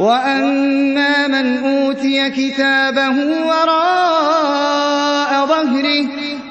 وأما من أوتي كتابه وراء ظهره